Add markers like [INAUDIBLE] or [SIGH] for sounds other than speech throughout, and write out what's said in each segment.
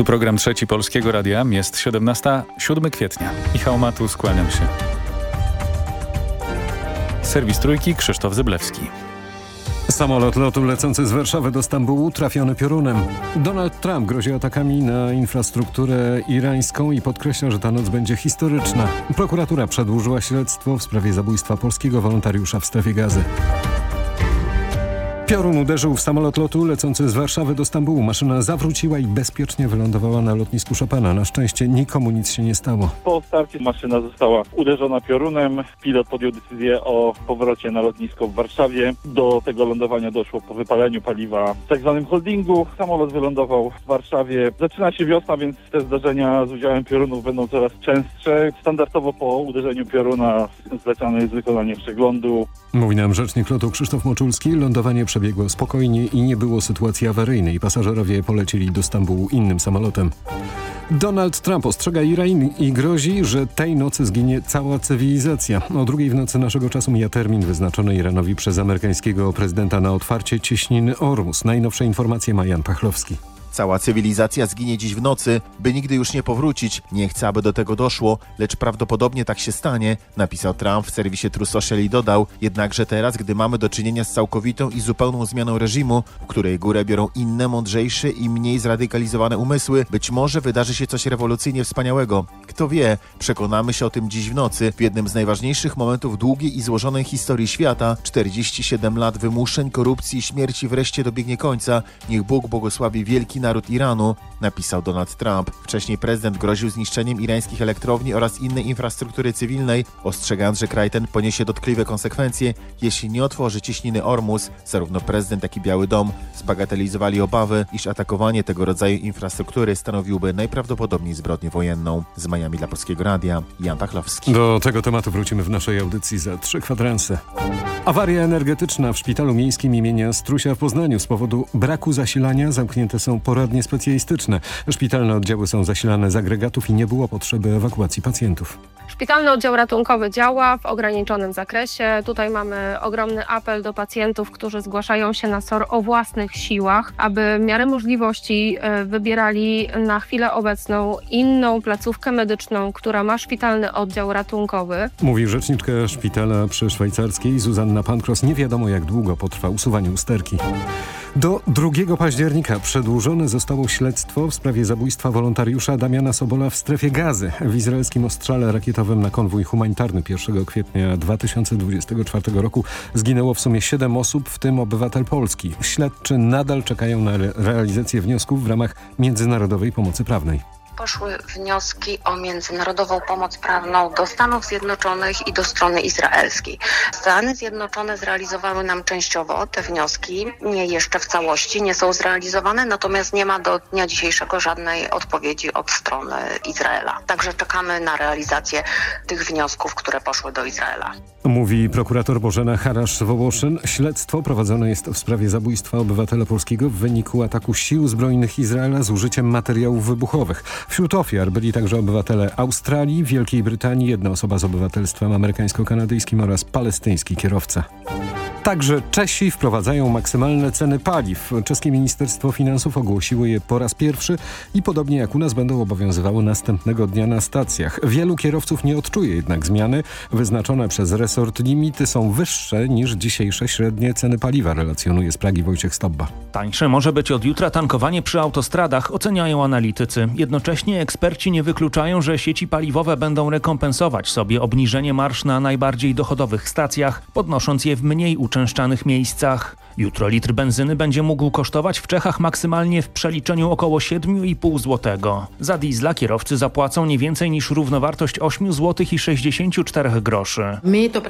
Tu program Trzeci Polskiego Radia. Jest 17, 7 kwietnia. Michał Matus, skłaniam się. Serwis Trójki, Krzysztof Zyblewski. Samolot lotu lecący z Warszawy do Stambułu trafiony piorunem. Donald Trump grozi atakami na infrastrukturę irańską i podkreśla, że ta noc będzie historyczna. Prokuratura przedłużyła śledztwo w sprawie zabójstwa polskiego wolontariusza w strefie gazy. Piorun uderzył w samolot lotu lecący z Warszawy do Stambułu. Maszyna zawróciła i bezpiecznie wylądowała na lotnisku Chopina. Na szczęście nikomu nic się nie stało. Po starcie maszyna została uderzona piorunem. Pilot podjął decyzję o powrocie na lotnisko w Warszawie. Do tego lądowania doszło po wypaleniu paliwa w tak zwanym holdingu. Samolot wylądował w Warszawie. Zaczyna się wiosna, więc te zdarzenia z udziałem piorunów będą coraz częstsze. Standardowo po uderzeniu pioruna zlecane jest wykonanie przeglądu. Mówi nam rzecznik lotu Krzysztof Moczulski. Lądowanie przebiegło spokojnie i nie było sytuacji awaryjnej. Pasażerowie polecieli do Stambułu innym samolotem. Donald Trump ostrzega Iran i grozi, że tej nocy zginie cała cywilizacja. O drugiej w nocy naszego czasu mija termin wyznaczony Iranowi przez amerykańskiego prezydenta na otwarcie cieśniny Ormus. Najnowsze informacje ma Jan Pachlowski. Cała cywilizacja zginie dziś w nocy, by nigdy już nie powrócić. Nie chcę, aby do tego doszło, lecz prawdopodobnie tak się stanie, napisał Trump w serwisie True Social i dodał. Jednakże teraz, gdy mamy do czynienia z całkowitą i zupełną zmianą reżimu, w której górę biorą inne, mądrzejsze i mniej zradykalizowane umysły, być może wydarzy się coś rewolucyjnie wspaniałego. Kto wie, przekonamy się o tym dziś w nocy, w jednym z najważniejszych momentów długiej i złożonej historii świata. 47 lat wymuszeń, korupcji i śmierci wreszcie dobiegnie końca. Niech Bóg błogosławi wielki naród Iranu, napisał Donald Trump. Wcześniej prezydent groził zniszczeniem irańskich elektrowni oraz innej infrastruktury cywilnej, ostrzegając, że kraj ten poniesie dotkliwe konsekwencje, jeśli nie otworzy ciśniny Ormus. Zarówno prezydent, jak i Biały Dom zbagatelizowali obawy, iż atakowanie tego rodzaju infrastruktury stanowiłoby najprawdopodobniej zbrodnię wojenną. Z Miami dla Polskiego Radia, Jan Pachlowski. Do tego tematu wrócimy w naszej audycji za trzy kwadranse. Awaria energetyczna w szpitalu miejskim imienia Strusia w Poznaniu z powodu braku zasilania zamknięte są poradnie specjalistyczne. Szpitalne oddziały są zasilane z agregatów i nie było potrzeby ewakuacji pacjentów. Szpitalny oddział ratunkowy działa w ograniczonym zakresie. Tutaj mamy ogromny apel do pacjentów, którzy zgłaszają się na SOR o własnych siłach, aby w miarę możliwości e, wybierali na chwilę obecną inną placówkę medyczną, która ma szpitalny oddział ratunkowy. Mówi rzeczniczka szpitala przy Szwajcarskiej Zuzanna Pankros. Nie wiadomo jak długo potrwa usuwanie usterki. Do 2 października przedłużone zostało śledztwo w sprawie zabójstwa wolontariusza Damiana Sobola w strefie gazy w izraelskim ostrzale rakietowym na konwój humanitarny 1 kwietnia 2024 roku. Zginęło w sumie 7 osób, w tym obywatel Polski. Śledczy nadal czekają na re realizację wniosków w ramach międzynarodowej pomocy prawnej poszły wnioski o międzynarodową pomoc prawną do Stanów Zjednoczonych i do strony izraelskiej. Stany Zjednoczone zrealizowały nam częściowo te wnioski, nie jeszcze w całości, nie są zrealizowane, natomiast nie ma do dnia dzisiejszego żadnej odpowiedzi od strony Izraela. Także czekamy na realizację tych wniosków, które poszły do Izraela. Mówi prokurator Bożena Harasz-Wołoszyn. Śledztwo prowadzone jest w sprawie zabójstwa obywatela polskiego w wyniku ataku sił zbrojnych Izraela z użyciem materiałów wybuchowych. Wśród ofiar byli także obywatele Australii, Wielkiej Brytanii, jedna osoba z obywatelstwem amerykańsko-kanadyjskim oraz palestyński kierowca. Także Czesi wprowadzają maksymalne ceny paliw. Czeskie Ministerstwo Finansów ogłosiło je po raz pierwszy i podobnie jak u nas będą obowiązywały następnego dnia na stacjach. Wielu kierowców nie odczuje jednak zmiany. Wyznaczone przez resort limity są wyższe niż dzisiejsze średnie ceny paliwa, relacjonuje z Pragi Wojciech Stobba. Tańsze może być od jutra tankowanie przy autostradach, oceniają analitycy. Jednocześnie eksperci nie wykluczają, że sieci paliwowe będą rekompensować sobie obniżenie marsz na najbardziej dochodowych stacjach, podnosząc je w mniej uczęszczanych miejscach. Jutro litr benzyny będzie mógł kosztować w Czechach maksymalnie w przeliczeniu około 7,5 zł. Za diesla kierowcy zapłacą nie więcej niż równowartość 8 zł i 64 groszy.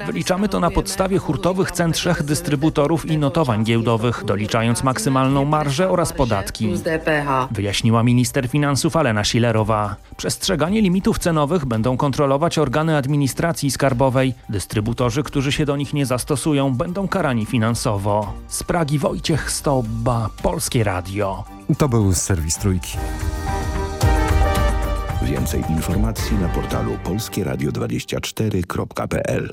Wyliczamy to na podstawie hurtowych cen trzech dystrybutorów i notowań giełdowych, doliczając maksymalną marżę oraz podatki. Wyjaśniła minister finansów Alena Schillerowa. Przestrzeganie limitów cenowych będą kontrolować organy administracji skarbowej. Dystrybutorzy, którzy się do nich nie zastosują, będą karani finansowo. Z Pragi Wojciech Stobba, Polskie Radio. To był serwis Trójki. Więcej informacji na portalu polskieradio24.pl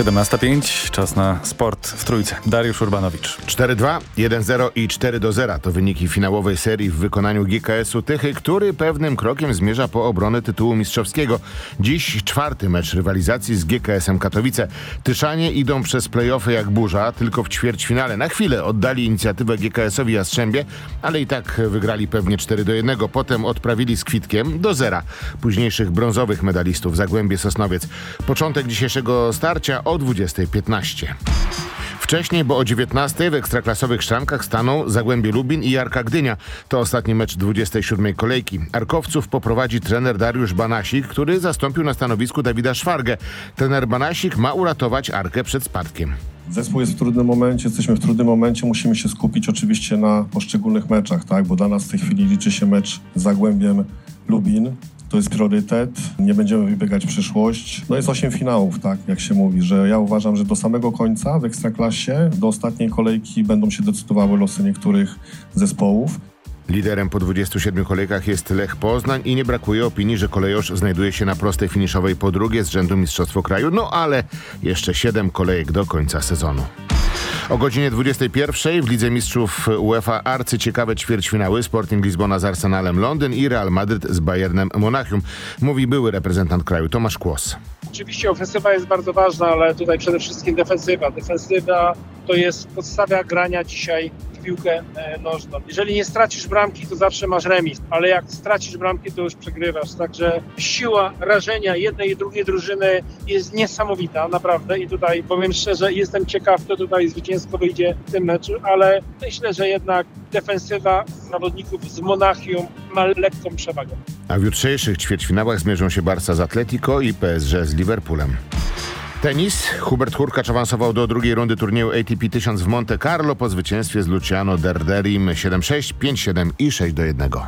17.05, czas na sport w Trójce. Dariusz Urbanowicz. 4-2, 1-0 i 4-0 to wyniki finałowej serii w wykonaniu GKS-u Tychy, który pewnym krokiem zmierza po obronę tytułu mistrzowskiego. Dziś czwarty mecz rywalizacji z GKS-em Katowice. Tyszanie idą przez play-offy jak burza, tylko w ćwierćfinale. Na chwilę oddali inicjatywę GKS-owi Jastrzębie, ale i tak wygrali pewnie 4-1. Potem odprawili z kwitkiem do zera późniejszych brązowych medalistów Zagłębie Sosnowiec. Początek dzisiejszego starcia o 20.15. Wcześniej, bo o 19 w ekstraklasowych szrankach staną Zagłębie Lubin i Arka Gdynia. To ostatni mecz 27 kolejki. Arkowców poprowadzi trener Dariusz Banasik, który zastąpił na stanowisku Dawida Szwargę. Trener Banasik ma uratować Arkę przed spadkiem. Zespół jest w trudnym momencie, jesteśmy w trudnym momencie, musimy się skupić oczywiście na poszczególnych meczach, tak? Bo dla nas w tej chwili liczy się mecz z Zagłębiem Lubin. To jest priorytet, nie będziemy wybiegać przyszłość. No jest osiem finałów, tak jak się mówi, że ja uważam, że do samego końca w Ekstraklasie, do ostatniej kolejki będą się decydowały losy niektórych zespołów. Liderem po 27 kolejkach jest Lech Poznań i nie brakuje opinii, że kolejorz znajduje się na prostej finiszowej po drugie z rzędu Mistrzostwo Kraju, no ale jeszcze 7 kolejek do końca sezonu. O godzinie 21 w Lidze Mistrzów UEFA arcyciekawe ćwierćfinały Sporting Lizbona z Arsenalem Londyn i Real Madryt z Bayernem Monachium. Mówi były reprezentant kraju Tomasz Kłos. Oczywiście ofensywa jest bardzo ważna, ale tutaj przede wszystkim defensywa. Defensywa to jest podstawa grania dzisiaj piłkę e, nożną. Jeżeli nie stracisz bramki, to zawsze masz remis, ale jak stracisz bramki, to już przegrywasz. Także siła rażenia jednej i drugiej drużyny jest niesamowita, naprawdę. I tutaj powiem szczerze, jestem ciekaw, kto tutaj zwycięsko wyjdzie w tym meczu, ale myślę, że jednak defensywa zawodników z Monachium ma lekką przewagę. A w jutrzejszych ćwierćfinałach zmierzą się Barca z Atletico i PSG z Liverpoolem. Tenis. Hubert Hurkacz awansował do drugiej rundy turnieju ATP 1000 w Monte Carlo po zwycięstwie z Luciano Derderim 7-6, 5-7 i 6-1.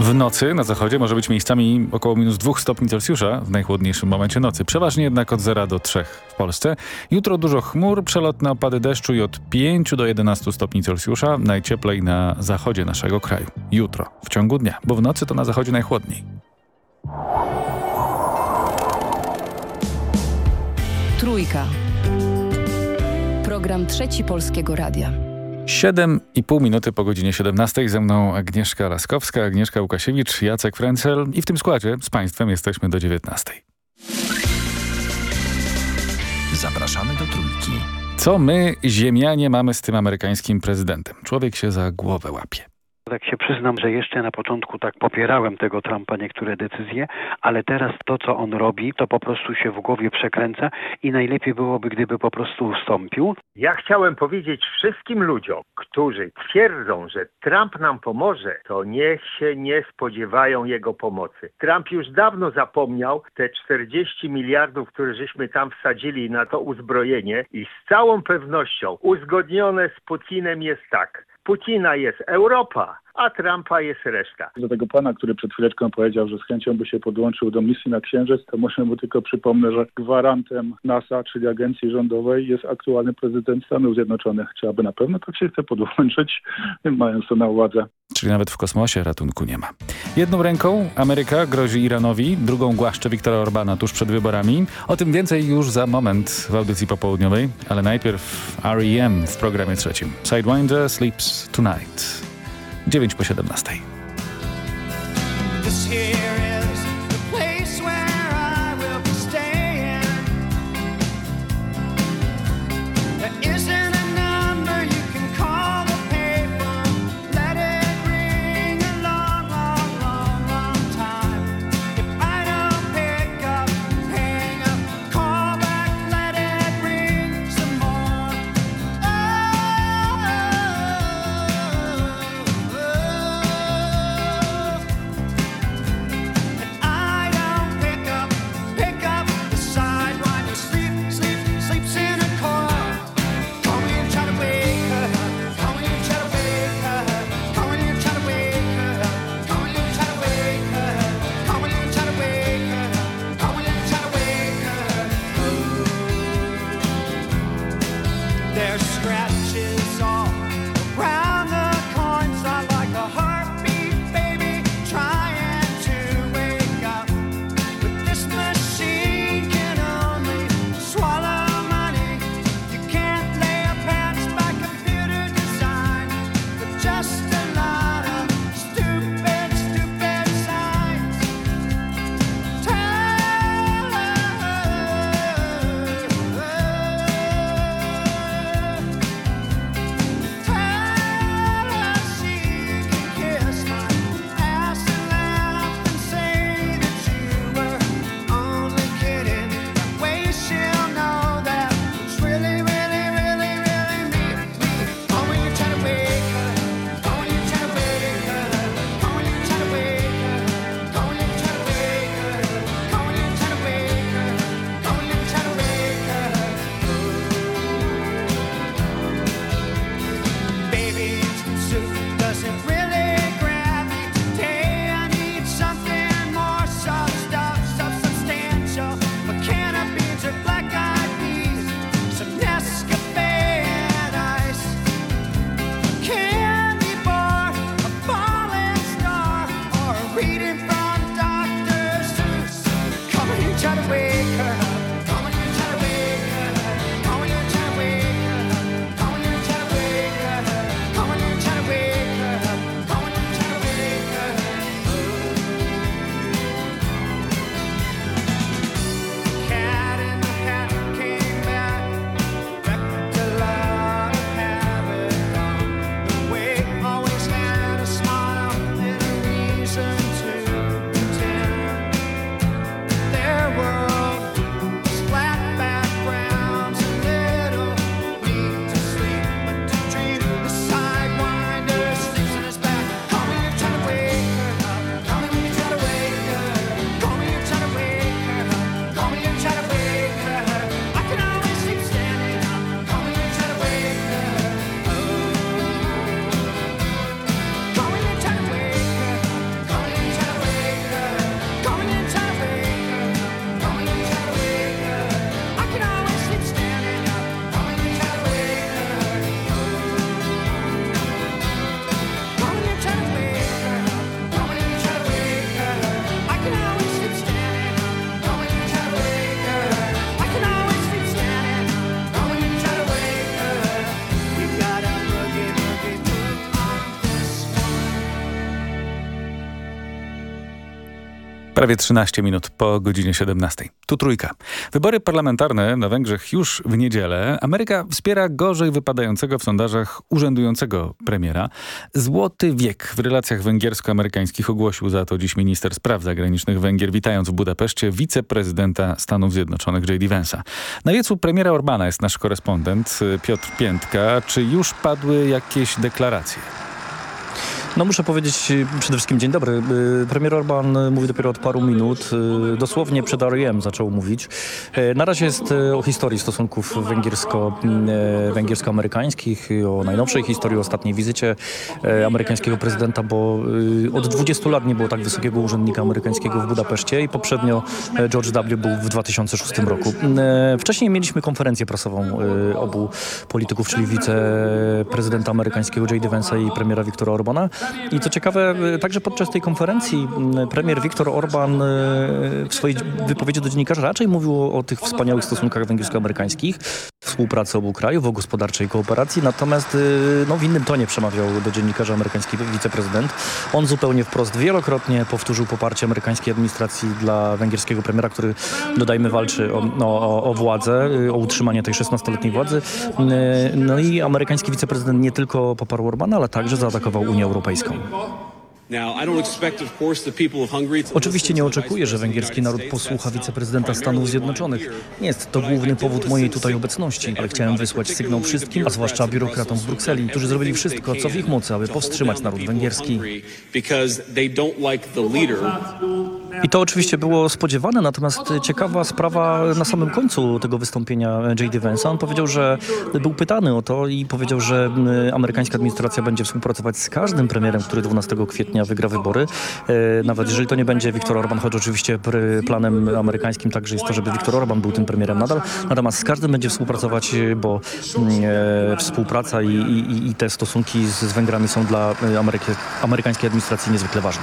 W nocy na zachodzie może być miejscami około minus 2 stopni Celsjusza w najchłodniejszym momencie nocy. Przeważnie jednak od 0 do 3 w Polsce. Jutro dużo chmur, przelotne opady deszczu i od 5 do 11 stopni Celsjusza. Najcieplej na zachodzie naszego kraju. Jutro, w ciągu dnia, bo w nocy to na zachodzie najchłodniej. Trójka. Program Trzeci Polskiego Radia. 7,5 minuty po godzinie 17. Ze mną Agnieszka Laskowska, Agnieszka Łukasiewicz, Jacek Frencel i w tym składzie z Państwem jesteśmy do 19. Zapraszamy do Trójki. Co my, ziemianie, mamy z tym amerykańskim prezydentem? Człowiek się za głowę łapie. Tak się przyznam, że jeszcze na początku tak popierałem tego Trumpa niektóre decyzje, ale teraz to, co on robi, to po prostu się w głowie przekręca i najlepiej byłoby, gdyby po prostu ustąpił. Ja chciałem powiedzieć wszystkim ludziom, którzy twierdzą, że Trump nam pomoże, to niech się nie spodziewają jego pomocy. Trump już dawno zapomniał te 40 miliardów, które żeśmy tam wsadzili na to uzbrojenie i z całą pewnością uzgodnione z Putinem jest tak. Putina jest Europa, a Trumpa jest reszta. Do tego pana, który przed chwileczką powiedział, że z chęcią by się podłączył do misji na Księżyc, to muszę mu tylko przypomnę, że gwarantem NASA, czyli agencji rządowej, jest aktualny prezydent Stanów Zjednoczonych. Czy aby na pewno tak się chce podłączyć, [LAUGHS] mając to na uwadze. Czyli nawet w kosmosie ratunku nie ma. Jedną ręką Ameryka grozi Iranowi, drugą głaszcze Viktora Orbana tuż przed wyborami. O tym więcej już za moment w audycji popołudniowej, ale najpierw R.E.M. w programie trzecim. Sidewinder Sleeps Tonight. 9 po 17. Prawie 13 minut po godzinie 17. Tu trójka. Wybory parlamentarne na Węgrzech już w niedzielę. Ameryka wspiera gorzej wypadającego w sondażach urzędującego premiera. Złoty wiek w relacjach węgiersko-amerykańskich ogłosił za to dziś minister spraw zagranicznych Węgier, witając w Budapeszcie wiceprezydenta Stanów Zjednoczonych J.D. Vance'a. Na wiecu premiera Orbana jest nasz korespondent Piotr Piętka. Czy już padły jakieś deklaracje? No muszę powiedzieć przede wszystkim dzień dobry. Y, Premier Orban mówi dopiero od paru minut. Y, Dosłownie przed REM zaczął mówić. Y, Na razie jest o historii stosunków węgiersko, węgiersko-amerykańskich, y, o najnowszej historii, o ostatniej wizycie amerykańskiego prezydenta, bo od 20 lat nie było tak wysokiego urzędnika amerykańskiego w Budapeszcie i poprzednio George W. był w 2006 roku. Wcześniej mieliśmy konferencję prasową obu polityków, czyli wiceprezydenta amerykańskiego J.D. Vance'a i premiera Viktora Orbana. I co ciekawe, także podczas tej konferencji y, premier Viktor Orban y, w swojej wypowiedzi do dziennikarzy raczej mówił o, o tych wspaniałych stosunkach węgiersko-amerykańskich, współpracy obu krajów, o gospodarczej kooperacji, natomiast y, no, w innym tonie przemawiał do dziennikarzy amerykański wiceprezydent. On zupełnie wprost wielokrotnie powtórzył poparcie amerykańskiej administracji dla węgierskiego premiera, który dodajmy walczy o, no, o władzę, y, o utrzymanie tej 16-letniej władzy. Y, No i amerykański wiceprezydent nie tylko poparł Orbana, ale także zaatakował Unię Europejską. Oczywiście nie oczekuję, że węgierski naród posłucha wiceprezydenta Stanów Zjednoczonych. Nie jest to główny powód mojej tutaj obecności, ale chciałem wysłać sygnał wszystkim, a zwłaszcza biurokratom w Brukseli, którzy zrobili wszystko, co w ich mocy, aby powstrzymać naród węgierski. I to oczywiście było spodziewane, natomiast ciekawa sprawa na samym końcu tego wystąpienia J.D. Vance'a. On powiedział, że był pytany o to i powiedział, że mm, amerykańska administracja będzie współpracować z każdym premierem, który 12 kwietnia wygra wybory. E, Nawet jeżeli to nie będzie Viktor Orban, choć oczywiście planem amerykańskim także jest to, żeby Viktor Orban był tym premierem nadal. Natomiast z każdym będzie współpracować, bo mm, e, współpraca i, i, i te stosunki z, z Węgrami są dla e, Ameryki, amerykańskiej administracji niezwykle ważne.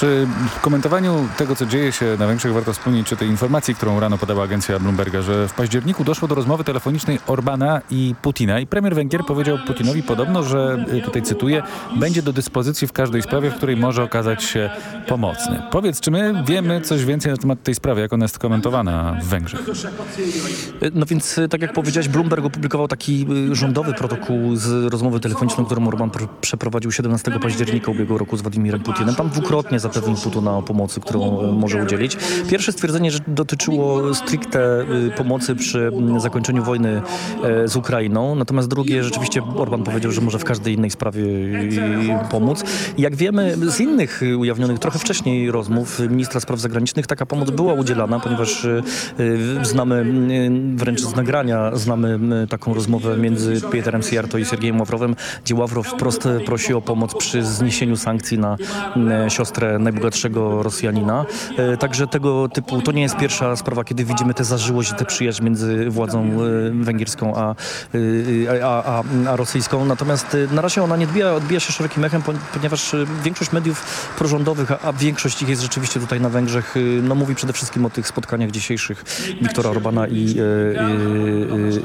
Przy komentowaniu tego, co dzieje się na Węgrzech, warto wspomnieć czy tej informacji, którą rano podała agencja Bloomberga, że w październiku doszło do rozmowy telefonicznej Orbana i Putina i premier Węgier powiedział Putinowi podobno, że, y, tutaj cytuję, będzie do dyspozycji w każdej sprawie, w której może okazać się pomocny. Powiedz, czy my wiemy coś więcej na temat tej sprawy, jak ona jest komentowana w Węgrzech? No więc, y, tak jak powiedziałeś, Bloomberg opublikował taki y, rządowy protokół z rozmowy telefoniczną, którą Orban pr- przeprowadził 17 października ubiegłego roku z Władimirem Putinem. Tam dwukrotnie zapewnił Putina o pomocy, którą y, może udzielić. Pierwsze stwierdzenie, dotyczyło stricte y, pomocy przy mm, zakończeniu wojny e, z Ukrainą, natomiast drugie, rzeczywiście Orban powiedział, że może w każdej innej sprawie pomóc. Jak wiemy z innych ujawnionych trochę wcześniej rozmów ministra spraw zagranicznych, taka pomoc była udzielana, ponieważ y, y, znamy wręcz z nagrania, znamy taką rozmowę między Pieterem Sijarto i Sergiejem Ławrowem, gdzie Ławrow wprost prosi o pomoc przy zniesieniu sankcji na siostrę najbogatszego Rosjanina. Y, Także tego typu, to nie jest pierwsza sprawa, kiedy widzimy tę zażyłość tę przyjaźń między władzą y, węgierską a, y, a, a, a rosyjską. Natomiast na razie ona nie odbija, odbija się szerokim echem, pon- ponieważ większość mediów prorządowych, a, większość ich jest rzeczywiście tutaj na Węgrzech, no mówi przede wszystkim o tych spotkaniach dzisiejszych Viktora Orbana i,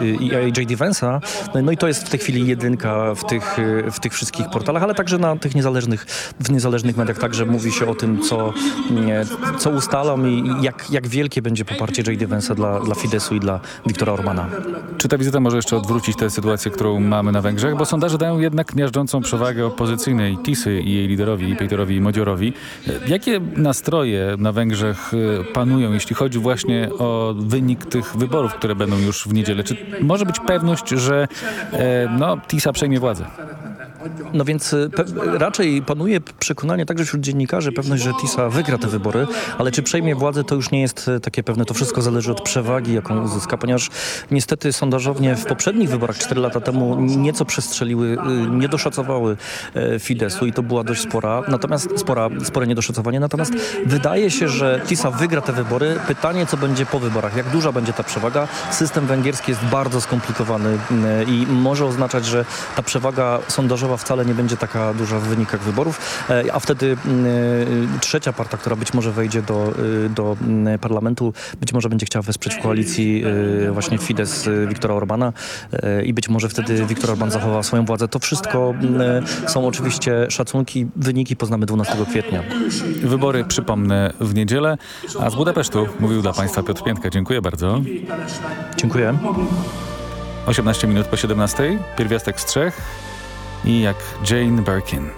i, i J.D. Vance'a. No i to jest w tej chwili jedynka w tych, w tych wszystkich portalach, ale także na tych niezależnych, w niezależnych mediach także mówi się o tym, co, nie, co ustalą i i jak, jak wielkie będzie poparcie J.D. Vance'a dla, dla Fidesu i dla Viktora Orbana. Czy ta wizyta może jeszcze odwrócić tę sytuację, którą mamy na Węgrzech? Bo sondaże dają jednak miażdżącą przewagę opozycyjnej Tisy i jej liderowi, Peterowi Modziorowi. Jakie nastroje na Węgrzech y, panują, jeśli chodzi właśnie o wynik tych wyborów, które będą już w niedzielę? Czy może być pewność, że e, no, Tisa przejmie władzę? No więc pe- raczej panuje przekonanie także wśród dziennikarzy, pewność, że TISA wygra te wybory, ale czy przejmie władzę, to już nie jest y, takie pewne. To wszystko zależy od przewagi, jaką uzyska, ponieważ niestety sondażownie w poprzednich wyborach 4 lata temu nieco przestrzeliły, y, nie doszacowały e, Fidesu i to była dość spora, natomiast spora, spore niedoszacowanie. Natomiast wydaje się, że TISA wygra te wybory. Pytanie, co będzie po wyborach, jak duża będzie ta przewaga. System węgierski jest bardzo skomplikowany i może oznaczać, że ta przewaga sondażowa procentowa wcale nie będzie taka duża w wynikach wyborów, e, a wtedy mm, e, trzecia partia, która być może wejdzie do, e, do mm, parlamentu, być może będzie chciała wesprzeć w koalicji właśnie Fidesz Viktora Orbana i być może wtedy Viktor Orban zachowa swoją władzę. To wszystko mm, są oczywiście szacunki, wyniki poznamy 12 kwietnia. Wybory, przypomnę, w niedzielę, a z Budapesztu mówił dla Państwa Piotr Piętka. Dziękuję bardzo. Dziękuję. 18 minut po 17, pierwiastek z trzech i jak Jane Birkin.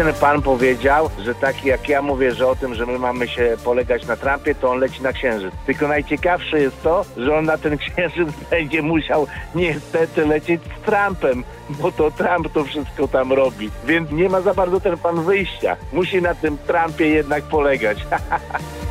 Jeden pan powiedział, że taki jak ja mówię, że o tym, że my mamy się polegać na Trumpie, to on leci na księżyc. Tylko najciekawsze jest to, że on na ten księżyc [LAUGHS] będzie musiał niestety lecieć z Trumpem, bo to Trump to wszystko tam robi. Więc nie ma za bardzo ten pan wyjścia. Musi na tym Trumpie jednak polegać. [LAUGHS]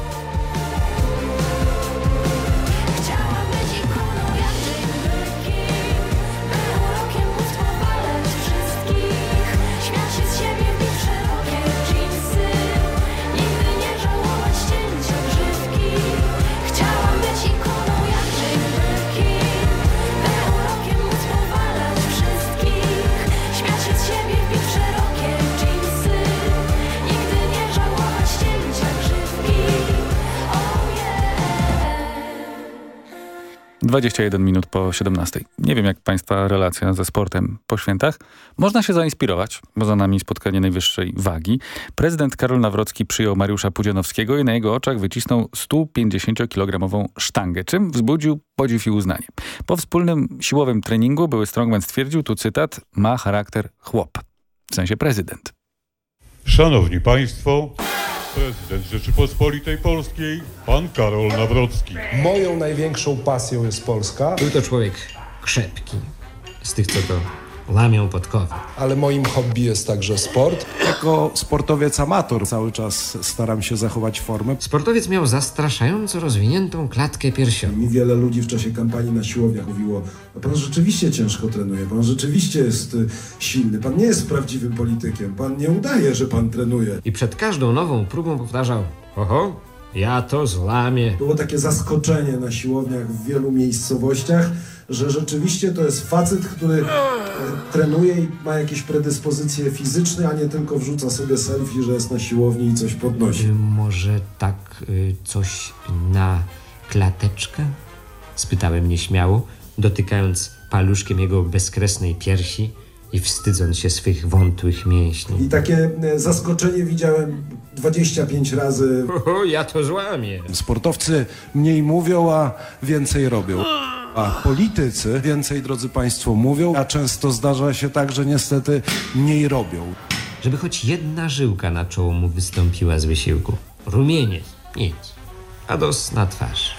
21 minut po 17. Nie wiem, jak Państwa relacja ze sportem po świętach. Można się zainspirować, bo za nami spotkanie najwyższej wagi. Prezydent Karol Nawrocki przyjął Mariusza Pudzianowskiego i na jego oczach wycisnął 150-kilogramową sztangę, czym wzbudził podziw i uznanie. Po wspólnym siłowym treningu były strongman stwierdził, tu cytat, ma charakter chłop. W sensie prezydent. Szanowni Państwo, prezydent Rzeczypospolitej Polskiej, pan Karol Nawrocki. Moją największą pasją jest Polska. Był to człowiek krzepki, z tych, co to łamią podkowy. Ale moim hobby jest także sport. Jako sportowiec amator cały czas staram się zachować formę. Sportowiec miał zastraszająco rozwiniętą klatkę piersiową. Mi wiele ludzi w czasie kampanii na siłowniach mówiło, no pan rzeczywiście ciężko trenuje, pan rzeczywiście jest y, silny, pan nie jest prawdziwym politykiem, pan nie udaje, że pan trenuje. I przed każdą nową próbą powtarzał, oho, ja to złamię. Było takie zaskoczenie na siłowniach w wielu miejscowościach, że rzeczywiście to jest facet, który trenuje i ma jakieś predyspozycje fizyczne, a nie tylko wrzuca sobie selfie, że jest na siłowni i coś podnosi. Może tak y, coś na klateczkę? Spytałem nieśmiało, dotykając paluszkiem jego bezkresnej piersi i wstydząc się swych wątłych mięśni. I takie e, zaskoczenie widziałem 25 razy. [LAUGHS] Ja to złamię. Sportowcy mniej mówią, a więcej robią. A politycy więcej, drodzy Państwo, mówią, a często zdarza się tak, że niestety mniej robią. Żeby choć jedna żyłka na czoło mu wystąpiła z wysiłku. Rumieniec, nic. A dos na twarz.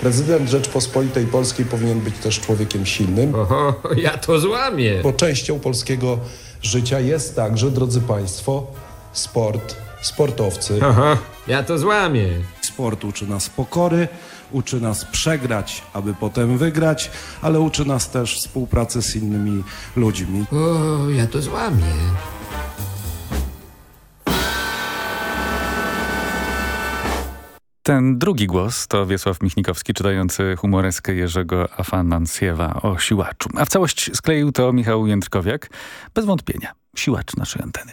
Prezydent Rzeczpospolitej Polskiej powinien być też człowiekiem silnym. Oho, ja to złamię. Bo częścią polskiego życia jest także, drodzy Państwo, sport, sportowcy. Aha, ja to złamię. Sport uczy nas pokory, uczy nas przegrać, aby potem wygrać, ale uczy nas też współpracy z innymi ludźmi. O, ja to złamię. Ten drugi głos to Wiesław Michnikowski czytający humoreskę Jerzego Afanansjewa o siłaczu. A w całość skleił to Michał Jędrkowiak. Bez wątpienia siłacz naszej anteny.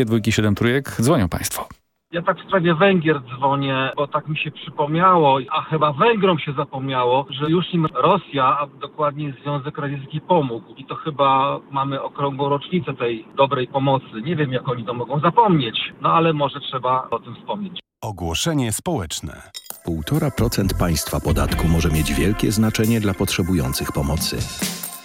Dwie dwójki, siedem trójek. Dzwonią państwo. Ja tak w sprawie Węgier dzwonię, bo tak mi się przypomniało, a chyba Węgrom się zapomniało, że już im Rosja, a dokładnie Związek Radziecki pomógł. I to chyba mamy okrągłą rocznicę tej dobrej pomocy. Nie wiem, jak oni to mogą zapomnieć, no ale może trzeba o tym wspomnieć. Ogłoszenie społeczne. 1,5% państwa podatku może mieć wielkie znaczenie dla potrzebujących pomocy.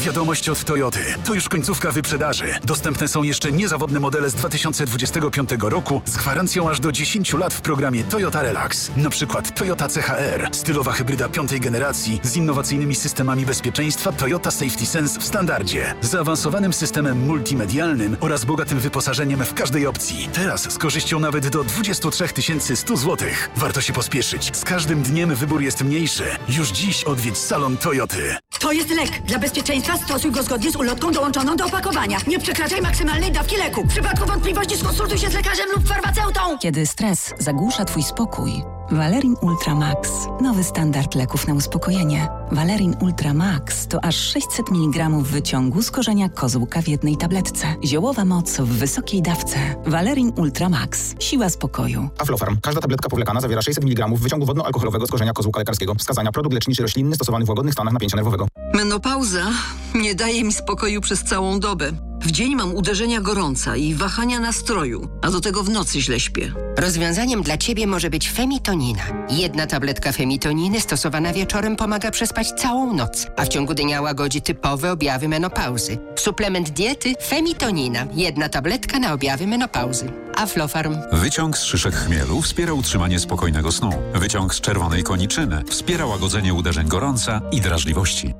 Wiadomość od Toyoty. To już końcówka wyprzedaży. Dostępne są jeszcze niezawodne modele z 2025 roku z gwarancją aż do 10 lat w programie Toyota Relax. Na przykład Toyota CHR, stylowa hybryda piątej generacji z innowacyjnymi systemami bezpieczeństwa Toyota Safety Sense w standardzie, zaawansowanym systemem multimedialnym oraz bogatym wyposażeniem w każdej opcji. Teraz z korzyścią nawet do 23 100 zł. Warto się pospieszyć. Z każdym dniem wybór jest mniejszy. Już dziś odwiedź salon Toyoty. To jest lek. Dla bezpieczeństwa stosuj go zgodnie z ulotką dołączoną do opakowania. Nie przekraczaj maksymalnej dawki leku. W przypadku wątpliwości skonsultuj się z lekarzem lub farmaceutą. Kiedy stres zagłusza Twój spokój, Valerin Ultra Max. Nowy standard leków na uspokojenie. Valerin Ultra Max to aż 600 mg wyciągu z korzenia kozłka w jednej tabletce. Ziołowa moc w wysokiej dawce. Valerin Ultra Max. Siła spokoju. Aflofarm. Każda tabletka powlekana zawiera 600 mg wyciągu wodno-alkoholowego z korzenia kozłka lekarskiego. Wskazania produkt leczniczy roślinny stosowany w łagodnych stanach napięcia nerwowego. Menopauza nie daje mi spokoju przez całą dobę. W dzień mam uderzenia gorąca i wahania nastroju, a do tego w nocy źle śpię. Rozwiązaniem dla Ciebie może być femitonina. Jedna tabletka femitoniny stosowana wieczorem pomaga przespać całą noc, a w ciągu dnia łagodzi typowe objawy menopauzy. Suplement diety femitonina. Jedna tabletka na objawy menopauzy. Aflofarm. Wyciąg z szyszek chmielu wspiera utrzymanie spokojnego snu. Wyciąg z czerwonej koniczyny wspiera łagodzenie uderzeń gorąca i drażliwości.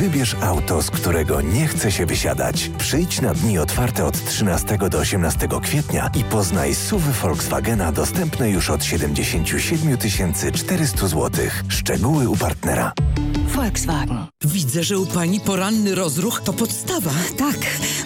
Wybierz auto, z którego nie chce się wysiadać. Przyjdź na dni otwarte od 13 do 18 kwietnia i poznaj SUVy Volkswagena dostępne już od 77 400 zł. Szczegóły u partnera. Volkswagen. Widzę, że u pani poranny rozruch to podstawa. Tak,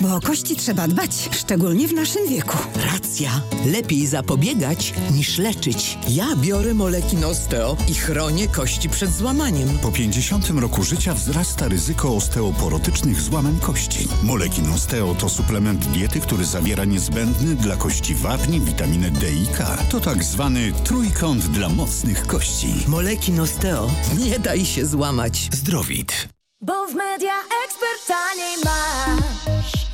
bo o kości trzeba dbać, szczególnie w naszym wieku. Racja. Lepiej zapobiegać niż leczyć. Ja biorę moleki Nosteo i chronię kości przed złamaniem. Po 50 roku życia wzrasta ryzyko osteoporotycznych złamań kości. Moleki Osteo to suplement diety, który zawiera niezbędny dla kości wapni, witaminę D i K. To tak zwany trójkąt dla mocnych kości. Moleki Nosteo. Nie daj się złamać. Zdrowit. Bo w media ekspert taniej masz.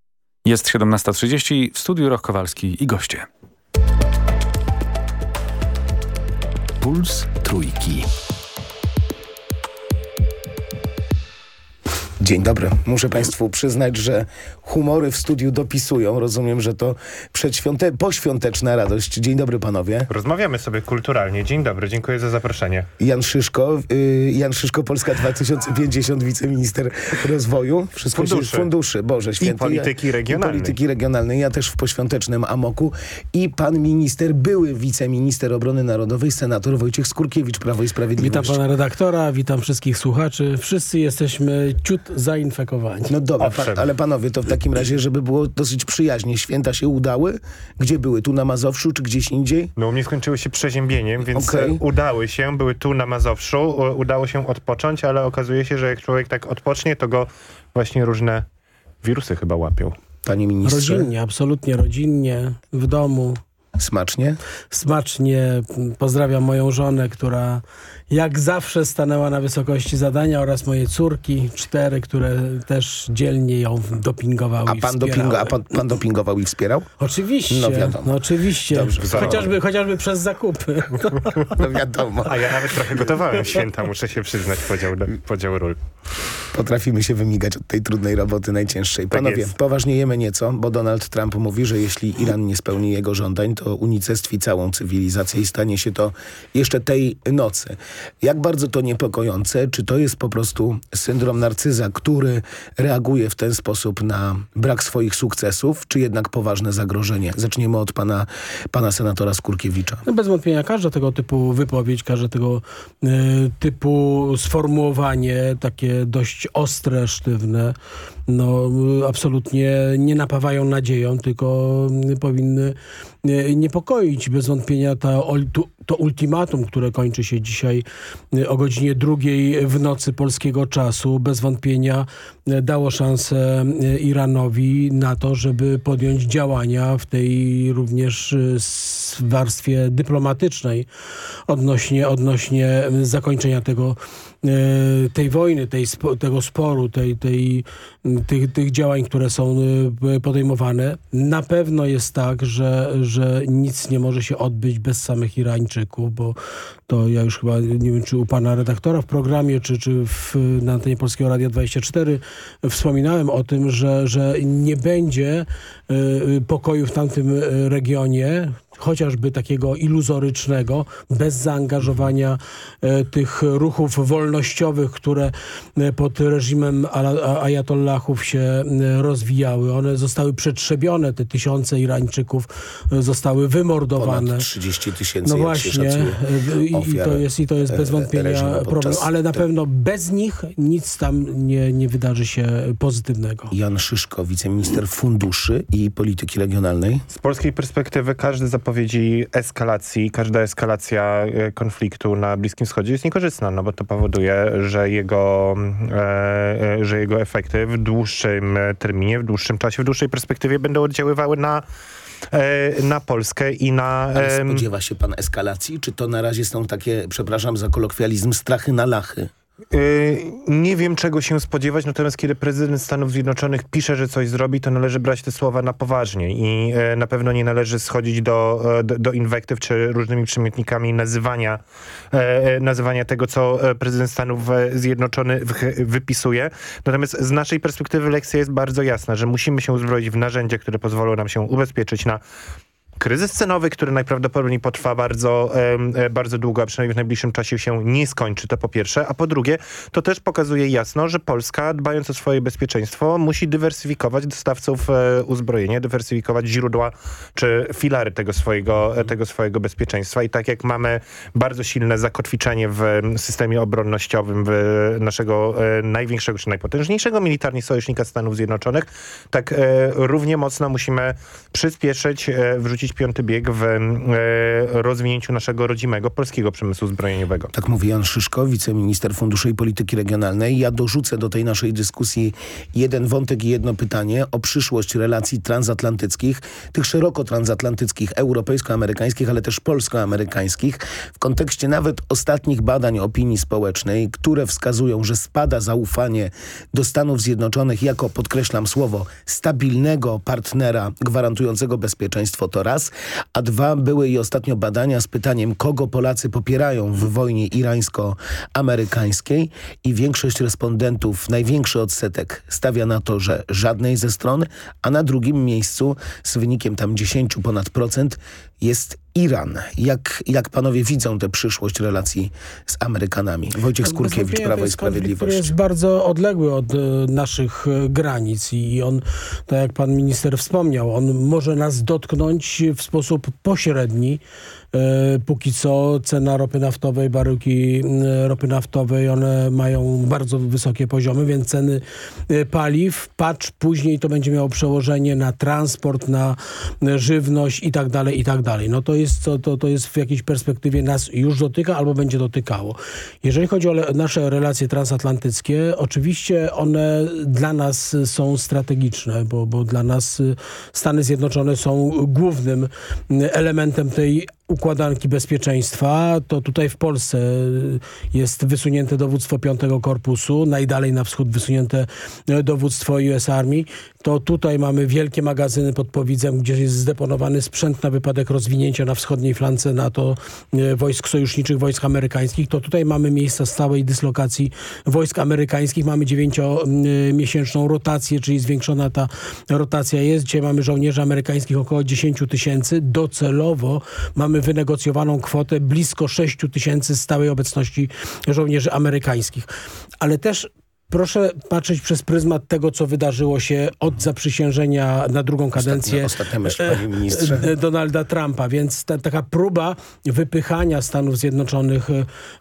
Jest 17.30 w studiu Roch Kowalski i goście. Puls trójki. Dzień dobry. Muszę Państwu przyznać, że humory w studiu dopisują. Rozumiem, że to przedświąte poświąteczna radość. Dzień dobry panowie. Rozmawiamy sobie kulturalnie. Dzień dobry, dziękuję za zaproszenie. Jan Szyszko, y, Jan Szyszko, Polska 2050, wiceminister rozwoju. Wszystko Funduszy. Się, funduszy, Boże Święty. polityki Ja, regionalnej. I polityki regionalnej. Ja też w poświątecznym amoku. I pan minister, były wiceminister obrony narodowej, senator Wojciech Skurkiewicz, Prawo i Sprawiedliwość. Witam pana redaktora, witam wszystkich słuchaczy. Wszyscy jesteśmy ciut zainfekowani. No dobra, pa, ale panowie, to w takim razie, żeby było dosyć przyjaźnie, święta się udały? Gdzie były? Tu na Mazowszu, czy gdzieś indziej? No u mnie skończyły się przeziębieniem, więc Okej. e, udały się, były tu na Mazowszu, udało się odpocząć, ale okazuje się, że jak człowiek tak odpocznie, to go właśnie różne wirusy chyba łapią. Panie ministrze. Rodzinnie, absolutnie rodzinnie, w domu. Smacznie? Smacznie. Pozdrawiam moją żonę, która jak zawsze stanęła na wysokości zadania oraz moje córki, cztery, które też dzielnie ją dopingowały A i pan, dopingo, a pan, pan dopingował i wspierał? Oczywiście, No wiadomo. no oczywiście. Dobrze, chociażby, chociażby przez zakupy. No wiadomo. A ja nawet trochę gotowałem święta, muszę się przyznać, podział, podział ról. Potrafimy się wymigać od tej trudnej roboty najcięższej. Tak Panowie, jest. poważniejemy nieco, bo Donald Trump mówi, że jeśli Iran nie spełni jego żądań, to unicestwi całą cywilizację i stanie się to jeszcze tej nocy. Jak bardzo to niepokojące? Czy to jest po prostu syndrom narcyza, który reaguje w ten sposób na brak swoich sukcesów, czy jednak poważne zagrożenie? Zaczniemy od pana, pana senatora Skurkiewicza. No bez wątpienia każda tego typu wypowiedź, każde tego e, typu sformułowanie, takie dość ostre, sztywne, no absolutnie nie napawają nadzieją, tylko y, powinny niepokoić. Bez wątpienia to ultimatum, które kończy się dzisiaj y, o godzinie drugiej w nocy polskiego czasu, bez wątpienia y, dało szansę Iranowi na to, żeby podjąć działania w tej również warstwie dyplomatycznej odnośnie, odnośnie zakończenia tego tej wojny, tej, tego sporu, tej, tej, tych, tych działań, które są y, podejmowane. Na pewno jest tak, że, że nic nie może się odbyć bez samych Irańczyków, bo to ja już chyba nie wiem, czy u pana redaktora w programie, czy, czy w, na antenie Polskiego Radia 24 wspominałem o tym, że, że nie będzie y, pokoju w tamtym regionie, chociażby takiego iluzorycznego, bez zaangażowania e, tych ruchów wolnościowych, które e, pod reżimem ajatollahów się e, rozwijały. One zostały przetrzebione, te tysiące Irańczyków e, zostały wymordowane. Ponad 30 tysięcy, No właśnie, i, to jest, i to jest bez wątpienia problem, ale na te- pewno bez nich nic tam nie, nie wydarzy się pozytywnego. Jan Szyszko, wiceminister funduszy i polityki regionalnej. Z polskiej perspektywy każde zapowiedzi eskalacji, każda eskalacja e, konfliktu na Bliskim Wschodzie jest niekorzystna, no bo to powoduje, że jego, e, e, że jego efekty w dłuższym terminie, w dłuższym czasie, w dłuższej perspektywie będą oddziaływały na, e, na Polskę i na... Ale spodziewa się pan eskalacji? Czy to na razie są takie, przepraszam za kolokwializm, strachy na lachy? Yy, Nie wiem, czego się spodziewać, natomiast kiedy prezydent Stanów Zjednoczonych pisze, że coś zrobi, to należy brać te słowa na poważnie i e, na pewno nie należy schodzić do, e, do, do inwektyw czy różnymi przymiotnikami nazywania, e, nazywania tego, co prezydent Stanów Zjednoczonych wy- wypisuje. Natomiast z naszej perspektywy lekcja jest bardzo jasna, że musimy się uzbroić w narzędzia, które pozwolą nam się ubezpieczyć na Kryzys cenowy, który najprawdopodobniej potrwa bardzo, e, bardzo długo, a przynajmniej w najbliższym czasie się nie skończy, to po pierwsze. A po drugie, to też pokazuje jasno, że Polska, dbając o swoje bezpieczeństwo, musi dywersyfikować dostawców e, uzbrojenia, dywersyfikować źródła czy filary tego swojego, e, tego swojego bezpieczeństwa. I tak jak mamy bardzo silne zakotwiczenie w em, systemie obronnościowym naszego największego czy najpotężniejszego militarnie sojusznika Stanów Zjednoczonych, tak równie mocno musimy przyspieszyć, e, wrzucić piąty bieg w e, rozwinięciu naszego rodzimego polskiego przemysłu zbrojeniowego. Tak mówi Jan Szyszko, wiceminister funduszy i polityki regionalnej. Ja dorzucę do tej naszej dyskusji jeden wątek i jedno pytanie o przyszłość relacji transatlantyckich, tych szeroko transatlantyckich, europejsko-amerykańskich, ale też polsko-amerykańskich, w kontekście nawet ostatnich badań opinii społecznej, które wskazują, że spada zaufanie do Stanów Zjednoczonych jako, podkreślam słowo, stabilnego partnera gwarantującego bezpieczeństwo to raz, a dwa były i ostatnio badania z pytaniem, kogo Polacy popierają w wojnie irańsko-amerykańskiej. I większość respondentów, największy odsetek stawia na to, że żadnej ze stron, a na drugim miejscu z wynikiem tam 10 ponad procent jest Iran. Jak, jak panowie widzą tę przyszłość relacji z Amerykanami? Wojciech Skurkiewicz, Prawo i jest konflikt, który Sprawiedliwość. jest bardzo odległy od e, naszych e, granic i on, tak jak pan minister wspomniał, on może nas dotknąć w sposób pośredni. E, Póki co cena ropy naftowej, baryłki m, ropy naftowej, one mają bardzo wysokie poziomy, więc ceny e, paliw, patrz później to będzie miało przełożenie na transport, na e, żywność i tak dalej, i tak dalej. No to jest, to, to, to jest w jakiejś perspektywie nas już dotyka albo będzie dotykało. Jeżeli chodzi o nasze relacje transatlantyckie, oczywiście one dla nas są strategiczne, bo, bo dla nas Stany Zjednoczone są głównym elementem tej układanki bezpieczeństwa, to tutaj w Polsce jest wysunięte dowództwo 5 Korpusu, najdalej na wschód wysunięte e, dowództwo US Army. To tutaj mamy wielkie magazyny pod Powidzem, gdzie jest zdeponowany sprzęt na wypadek rozwinięcia na wschodniej flance NATO e, wojsk sojuszniczych, wojsk amerykańskich. To tutaj mamy miejsca stałej dyslokacji wojsk amerykańskich. Mamy dziewięciomiesięczną rotację, czyli zwiększona ta rotacja jest. Dzisiaj mamy żołnierzy amerykańskich około 10 tysięcy. Docelowo mamy wynegocjowaną kwotę blisko 6 tysięcy stałej obecności żołnierzy amerykańskich. Ale też Proszę patrzeć przez pryzmat tego, co wydarzyło się od zaprzysiężenia na drugą kadencję ostatnia myśl, panie ministrze. e, Donalda Trumpa. Więc ta, taka próba wypychania Stanów Zjednoczonych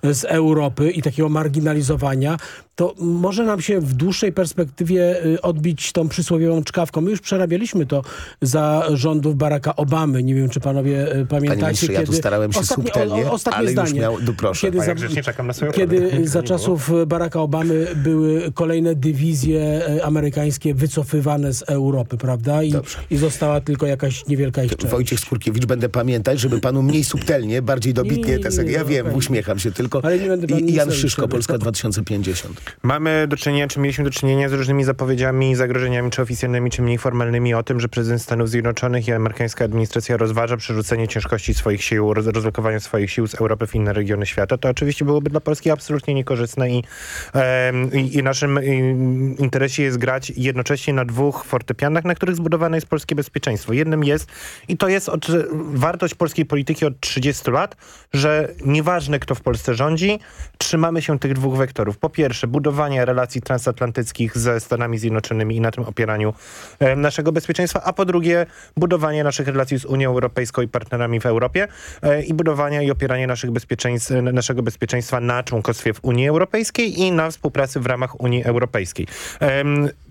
e, z Europy i takiego marginalizowania, to może nam się w dłuższej perspektywie e, odbić tą przysłowiową czkawką. My już przerabialiśmy to za rządów Baracka Obamy. Nie wiem, czy panowie e, pamiętacie. ministrze, ja tu starałem się Ostatnie- subtelnie, o- ostatnie ale już zdanie. miał- tu proszę. Kiedy, za, czekam na swoją kiedy za czasów Baracka Obamy były kolejne dywizje e, amerykańskie wycofywane z Europy, prawda? I, i została tylko jakaś niewielka ich część. Wojciech Skurkiewicz, będę pamiętać, żeby panu mniej subtelnie, bardziej dobitnie, Nie, nie, jak nie, ja no, wiem, okej. uśmiecham się tylko. Ale nie będę pan I, Jan Szyszko. Polska 2050. Mamy do czynienia, czy mieliśmy do czynienia z różnymi zapowiedziami, zagrożeniami, czy oficjalnymi, czy mniej formalnymi o tym, że prezydent Stanów Zjednoczonych i amerykańska administracja rozważa przerzucenie ciężkości swoich sił, roz, rozlokowanie swoich sił z Europy w inne regiony świata. To oczywiście byłoby dla Polski absolutnie niekorzystne i, em, i, i naszym im, interesie jest grać jednocześnie na dwóch fortepianach, na których zbudowane jest polskie bezpieczeństwo. Jednym jest, i to jest od, wartość polskiej polityki od 30 lat, że nieważne kto w Polsce rządzi, trzymamy się tych dwóch wektorów. Po pierwsze, budowanie relacji transatlantyckich ze Stanami Zjednoczonymi i na tym opieraniu e, naszego bezpieczeństwa, a po drugie, budowanie naszych relacji z Unią Europejską i partnerami w Europie e, i budowanie i opieranie naszych bezpieczeństw, naszego bezpieczeństwa na członkostwie w Unii Europejskiej i na współpracy w ramach Unii Europejskiej.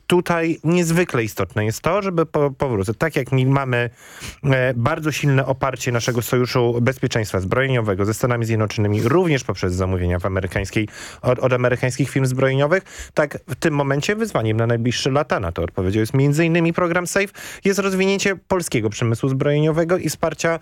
Tutaj niezwykle istotne jest to, żeby po, powrócę, tak jak mamy e, bardzo silne oparcie naszego sojuszu bezpieczeństwa zbrojeniowego ze Stanami Zjednoczonymi, również poprzez zamówienia w amerykańskiej, od, od amerykańskich firm zbrojeniowych, tak w tym momencie wyzwaniem na najbliższe lata na to odpowiedzią jest m.in. program SAFE, jest rozwinięcie polskiego przemysłu zbrojeniowego i wsparcia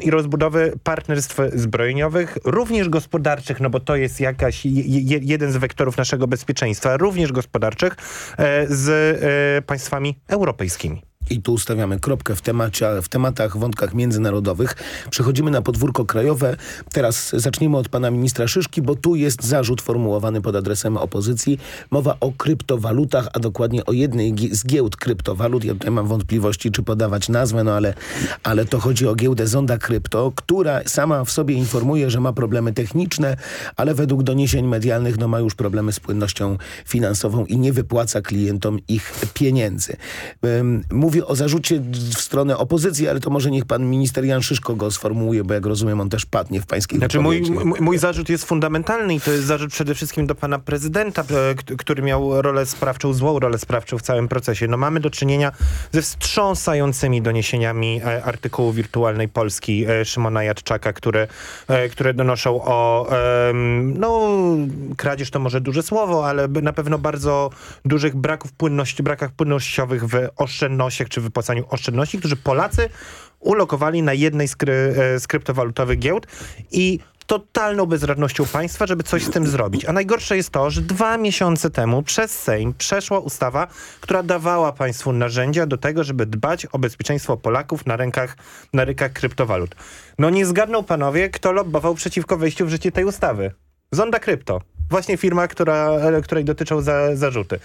i rozbudowy partnerstw zbrojeniowych, również gospodarczych, no bo to jest jakaś, je, jeden z wektorów naszego bezpieczeństwa, również gospodarczych e, z e, państwami europejskimi. I tu ustawiamy kropkę w, temacie, w tematach, wątkach międzynarodowych. Przechodzimy na podwórko krajowe. Teraz zaczniemy od pana ministra Szyszki, bo tu jest zarzut formułowany pod adresem opozycji. Mowa o kryptowalutach, a dokładnie o jednej z giełd kryptowalut. Ja tutaj mam wątpliwości, czy podawać nazwę, no ale, ale to chodzi o giełdę Zonda Krypto, która sama w sobie informuje, że ma problemy techniczne, ale według doniesień medialnych no, ma już problemy z płynnością finansową i nie wypłaca klientom ich pieniędzy. Ym, Mówię o zarzucie w stronę opozycji, ale to może niech pan minister Jan Szyszko go sformułuje, bo jak rozumiem on też padnie w pańskiej Znaczy mój, mój- zarzut jest fundamentalny i to jest zarzut przede wszystkim do pana prezydenta, e, który miał rolę sprawczą, złą rolę sprawczą w całym procesie. No mamy do czynienia ze wstrząsającymi doniesieniami e, artykułu Wirtualnej Polski e, Szymona Jadczaka, które, które donoszą o no kradzież to może duże słowo, ale na pewno bardzo dużych braków płynności, brakach płynnościowych w oszczędnościach czy wypłacaniu oszczędności, którzy Polacy ulokowali na jednej z, kry, e, z kryptowalutowych giełd i totalną bezradnością państwa, żeby coś z tym zrobić. A najgorsze jest to, że dwa miesiące temu przez Sejm przeszła ustawa, która dawała państwu narzędzia do tego, żeby dbać o bezpieczeństwo Polaków na rękach, na rynkach kryptowalut. No nie zgadną panowie, kto lobbował przeciwko wejściu w życie tej ustawy. Zonda Krypto. Właśnie firma, która, e, której dotyczą za, zarzuty.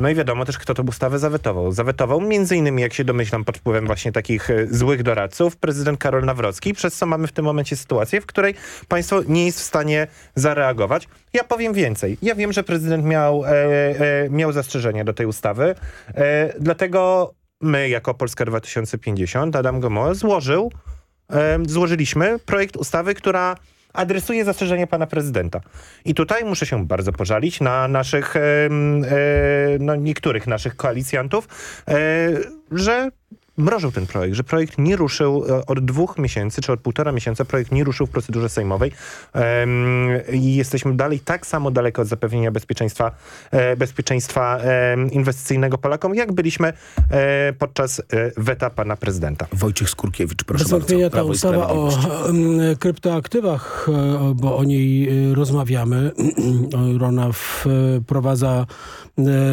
No i wiadomo też, kto tę ustawę zawetował. Zawetował między innymi, jak się domyślam, pod wpływem właśnie takich e, złych doradców, prezydent Karol Nawrocki, przez co mamy w tym momencie sytuację, w której państwo nie jest w stanie zareagować. Ja powiem więcej. Ja wiem, że prezydent miał, e, e, miał zastrzeżenia do tej ustawy, e, dlatego my, jako Polska 2050, Adam Gomoła, złożył, złożyliśmy projekt ustawy, która adresuje zastrzeżenia pana prezydenta. I tutaj muszę się bardzo pożalić na naszych, em, e, no niektórych naszych koalicjantów, e, że mrożył ten projekt, że projekt nie ruszył e, od dwóch miesięcy, czy od półtora miesiąca, projekt nie ruszył w procedurze sejmowej i jesteśmy dalej tak samo daleko od zapewnienia bezpieczeństwa, e, bezpieczeństwa inwestycyjnego Polakom, jak byliśmy e, podczas weta pana prezydenta. Wojciech Skurkiewicz, proszę Bez bardzo. ta ustawa o kryptoaktywach, bo o niej rozmawiamy, [CLEARS THROAT] ona wprowadza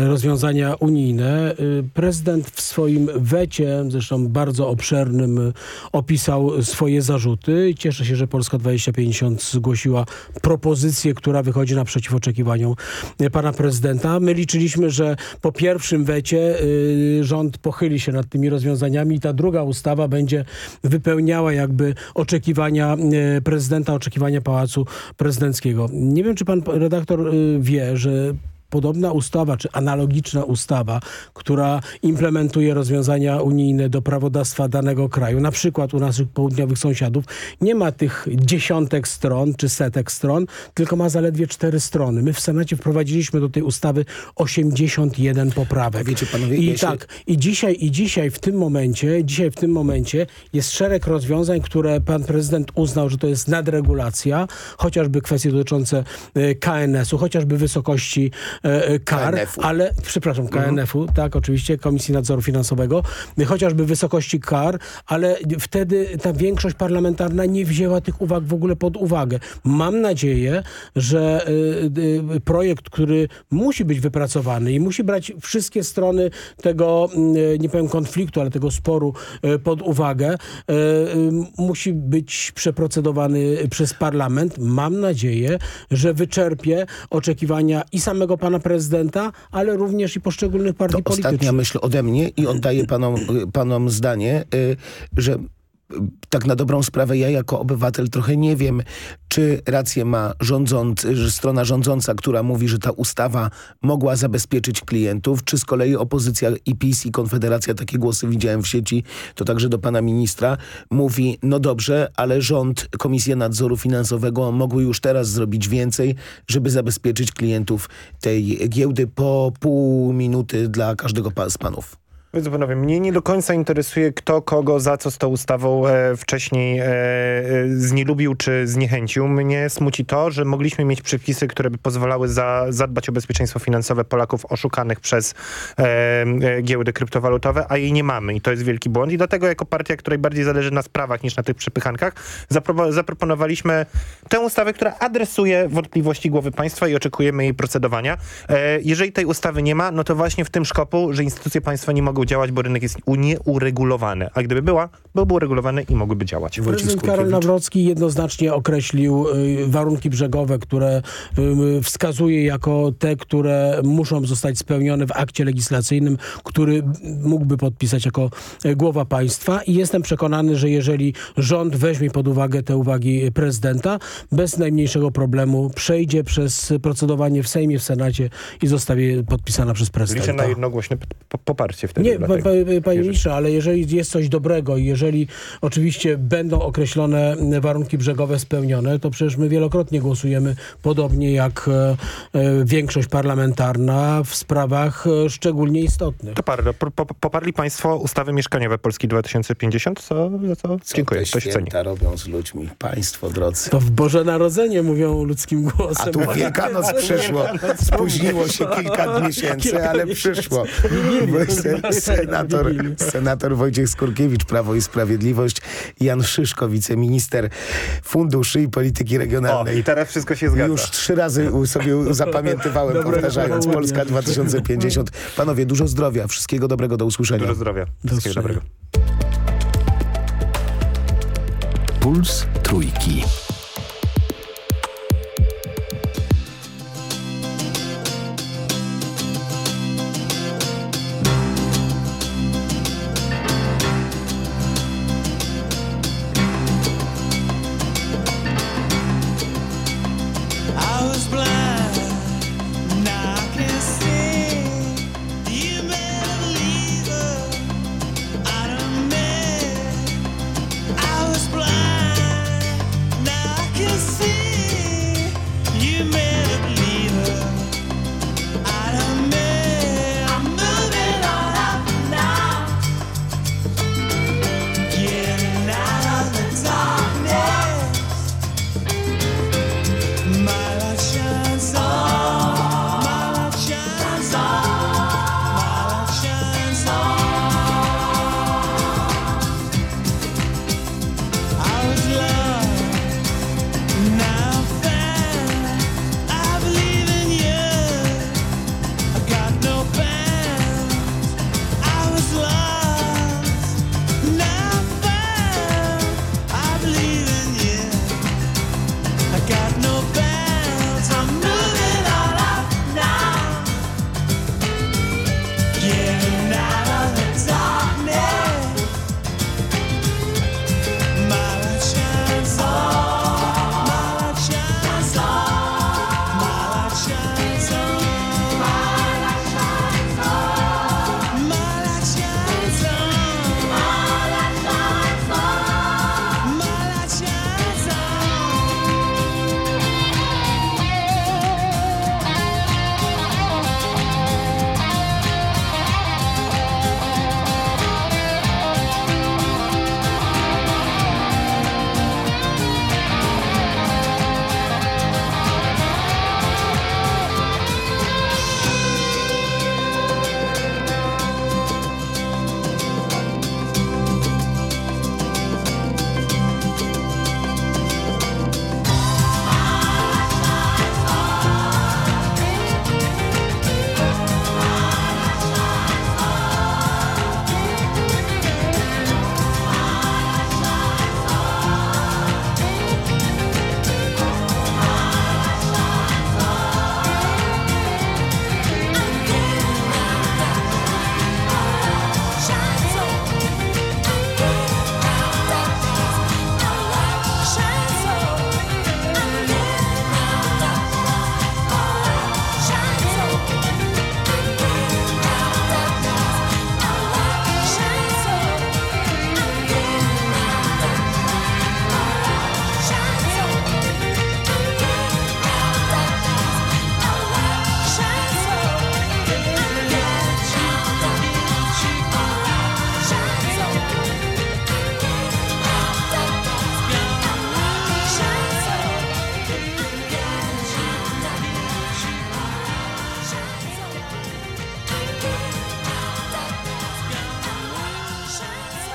rozwiązania unijne. Prezydent w swoim wecie, zresztą bardzo obszernym, e, opisał swoje zarzuty. Cieszę się, że Polska 2050 zgłosiła propozycję, która wychodzi naprzeciw oczekiwaniom e, pana prezydenta. My liczyliśmy, że po pierwszym wecie y, rząd pochyli się nad tymi rozwiązaniami i ta druga ustawa będzie wypełniała jakby oczekiwania prezydenta, oczekiwania Pałacu Prezydenckiego. Nie wiem, czy pan redaktor wie, że podobna ustawa, czy analogiczna ustawa, która implementuje rozwiązania unijne do prawodawstwa danego kraju, na przykład u naszych południowych sąsiadów, nie ma tych dziesiątek stron, czy setek stron, tylko ma zaledwie cztery strony. My w Senacie wprowadziliśmy do tej ustawy 81 poprawek. Wiecie panowie, I tak, i dzisiaj, i dzisiaj w tym momencie, dzisiaj w tym momencie jest szereg rozwiązań, które pan prezydent uznał, że to jest nadregulacja, chociażby kwestie dotyczące e, KNS-u, chociażby wysokości kar, KNF-u. ale, przepraszam, KNF-u, tak, oczywiście, Komisji Nadzoru Finansowego, e, chociażby wysokości kar, ale wtedy ta większość parlamentarna nie wzięła tych uwag w ogóle pod uwagę. Mam nadzieję, że e, e, projekt, który musi być wypracowany i musi brać wszystkie strony tego, mm, e, nie powiem konfliktu, ale tego sporu e, pod uwagę, e, e, musi być przeprocedowany przez parlament. Mam nadzieję, że wyczerpie oczekiwania i samego pana prezydenta, ale również i poszczególnych partii To ostatnia politycznych. myśl ode mnie i oddaję panom, panom zdanie, y, że tak na dobrą sprawę ja jako obywatel trochę nie wiem, czy rację ma strona rządząca, która mówi, że ta ustawa mogła zabezpieczyć klientów, czy z kolei opozycja i PiS i Konfederacja, takie głosy widziałem w sieci, to także do pana ministra, mówi, no dobrze, ale rząd, Komisja Nadzoru Finansowego mogły już teraz zrobić więcej, żeby zabezpieczyć klientów tej giełdy po pół minuty dla każdego z panów. Więc panowie, mnie nie do końca interesuje, kto kogo za co z tą ustawą e, wcześniej e, e, znielubił czy zniechęcił. Mnie smuci to, że mogliśmy mieć przepisy, które by pozwalały za, zadbać o bezpieczeństwo finansowe Polaków oszukanych przez e, e, giełdy kryptowalutowe, a jej nie mamy i to jest wielki błąd. I dlatego jako partia, której bardziej zależy na sprawach niż na tych przepychankach, zapro zaproponowaliśmy tę ustawę, która adresuje wątpliwości głowy państwa i oczekujemy jej procedowania. E, jeżeli tej ustawy nie ma, no to właśnie w tym szkopu, że instytucje państwa nie mogą działać, bo rynek jest u- nieuregulowany. A gdyby była, byłby uregulowany i mogłyby działać. Prezydent Karol Nawrocki jednoznacznie określił y, warunki brzegowe, które y, wskazuje jako te, które muszą zostać spełnione w akcie legislacyjnym, który mógłby podpisać jako y, głowa państwa i jestem przekonany, że jeżeli rząd weźmie pod uwagę te uwagi prezydenta, bez najmniejszego problemu przejdzie przez procedowanie w Sejmie, w Senacie i zostanie podpisana przez prezydenta. Liczę na jednogłośne poparcie wtedy. Nie, pa, pa, panie ministrze, ale jeżeli jest coś dobrego i jeżeli oczywiście będą określone warunki brzegowe spełnione, to przecież my wielokrotnie głosujemy podobnie jak e, e, większość parlamentarna w sprawach e, szczególnie istotnych. To par, po, po, poparli państwo ustawy mieszkaniowe Polski 2050, co, za co dziękuję, te to się ceni. robią z ludźmi? Państwo drodzy. To w Boże Narodzenie mówią ludzkim głosem. A tu [LAUGHS] Wielkanoc przyszło. [LAUGHS] Spóźniło się kilka [LAUGHS] miesięcy, ale przyszło. Se- Senator, senator Wojciech Skurkiewicz, Prawo i Sprawiedliwość, Jan Szyszko, wiceminister funduszy i polityki regionalnej. O, i teraz wszystko się zgadza. Już trzy razy sobie zapamiętywałem, Dobrego powtarzając południa. Polska 2050. Panowie, dużo zdrowia, wszystkiego dobrego, do usłyszenia. Dużo zdrowia, wszystkiego dobrego. Puls Trójki.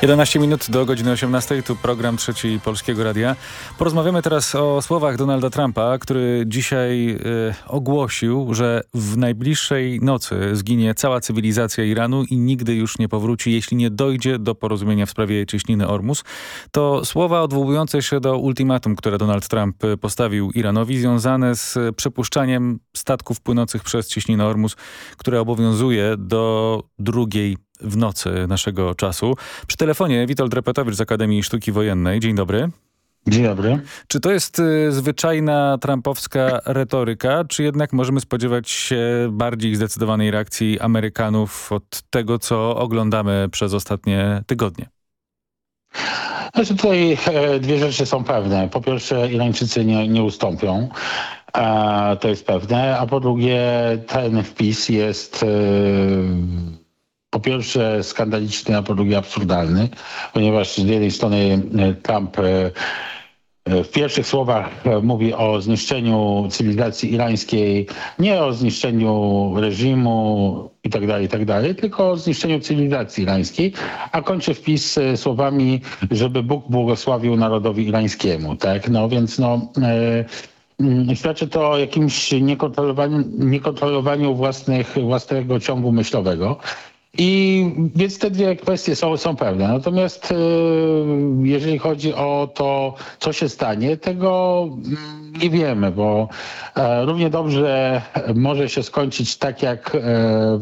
11 minut do godziny 18, tu program Trzeci Polskiego Radia. Porozmawiamy teraz o słowach Donalda Trumpa, który dzisiaj y, ogłosił, że w najbliższej nocy zginie cała cywilizacja Iranu i nigdy już nie powróci, jeśli nie dojdzie do porozumienia w sprawie cieśniny Ormus. To słowa odwołujące się do ultimatum, które Donald Trump postawił Iranowi, związane z przepuszczaniem statków płynących przez cieśninę Ormus, które obowiązuje do drugiej w nocy naszego czasu. Przy telefonie Witold Repetowicz z Akademii Sztuki Wojennej. Dzień dobry. Dzień dobry. Czy to jest y, zwyczajna trumpowska retoryka, czy jednak możemy spodziewać się bardziej zdecydowanej reakcji Amerykanów od tego, co oglądamy przez ostatnie tygodnie? Znaczy tutaj e, dwie rzeczy są pewne. Po pierwsze Irańczycy nie, nie ustąpią. E, to jest pewne. A po drugie ten wpis jest e, po pierwsze skandaliczny, a po drugie absurdalny, ponieważ z jednej strony e, Trump e, w pierwszych słowach e, mówi o zniszczeniu cywilizacji irańskiej, nie o zniszczeniu reżimu i tak dalej, i tak tylko o zniszczeniu cywilizacji irańskiej, a kończy wpis e, słowami, żeby Bóg błogosławił narodowi irańskiemu, tak? No więc no... E, mm, Świadczy to o jakimś niekontrolowaniu, niekontrolowaniu własnych, własnego ciągu myślowego. I więc te dwie kwestie są, są pewne. Natomiast e, jeżeli chodzi o to, co się stanie, tego mm, nie wiemy, bo e, równie dobrze może się skończyć tak jak e,